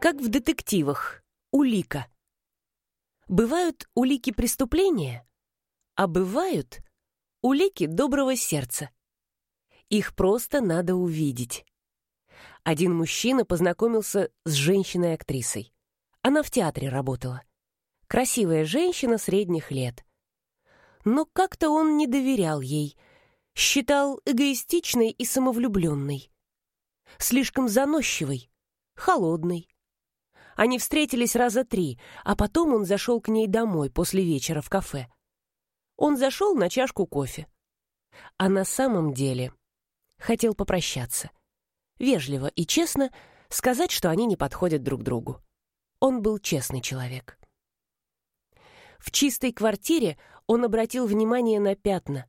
Как в детективах. Улика. Бывают улики преступления, а бывают улики доброго сердца. Их просто надо увидеть. Один мужчина познакомился с женщиной-актрисой. Она в театре работала. Красивая женщина средних лет. Но как-то он не доверял ей, считал эгоистичной и самовлюбленной. Слишком заносчивой, холодной, они встретились раза три, а потом он зашел к ней домой после вечера в кафе. Он зашел на чашку кофе. А на самом деле хотел попрощаться. Вежливо и честно сказать, что они не подходят друг другу. Он был честный человек. В чистой квартире он обратил внимание на пятна.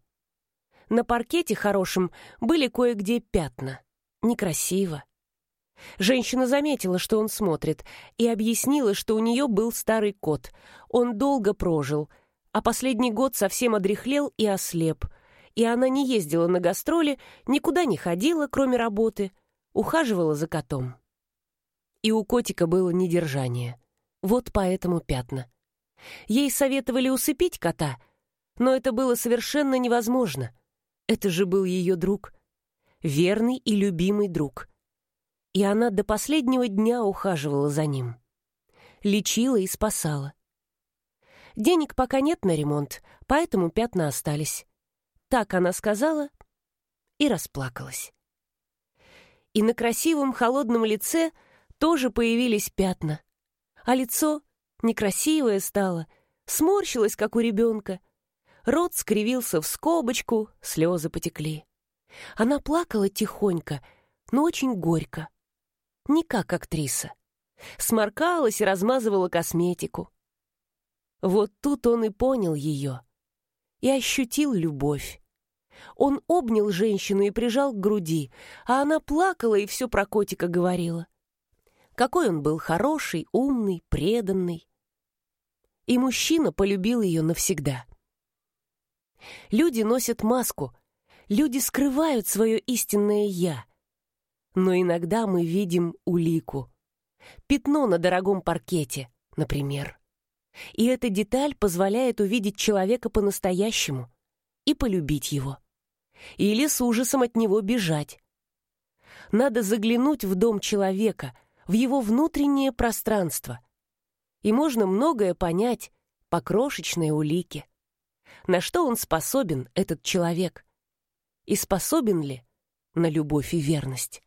На паркете хорошем были кое-где пятна. Некрасиво. Женщина заметила, что он смотрит, и объяснила, что у нее был старый кот. Он долго прожил, а последний год совсем одряхлел и ослеп. И она не ездила на гастроли, никуда не ходила, кроме работы, ухаживала за котом. И у котика было недержание. Вот поэтому пятна. Ей советовали усыпить кота, но это было совершенно невозможно. Это же был ее друг. Верный и любимый друг и она до последнего дня ухаживала за ним. Лечила и спасала. Денег пока нет на ремонт, поэтому пятна остались. Так она сказала и расплакалась. И на красивом холодном лице тоже появились пятна. А лицо некрасивое стало, сморщилось, как у ребенка. Рот скривился в скобочку, слезы потекли. Она плакала тихонько, но очень горько не как актриса. Сморкалась и размазывала косметику. Вот тут он и понял ее. И ощутил любовь. Он обнял женщину и прижал к груди, а она плакала и все про котика говорила. Какой он был хороший, умный, преданный. И мужчина полюбил ее навсегда. Люди носят маску, люди скрывают свое истинное «я», но иногда мы видим улику. Пятно на дорогом паркете, например. И эта деталь позволяет увидеть человека по-настоящему и полюбить его. Или с ужасом от него бежать. Надо заглянуть в дом человека, в его внутреннее пространство. И можно многое понять по крошечной улике. На что он способен, этот человек? И способен ли на любовь и верность?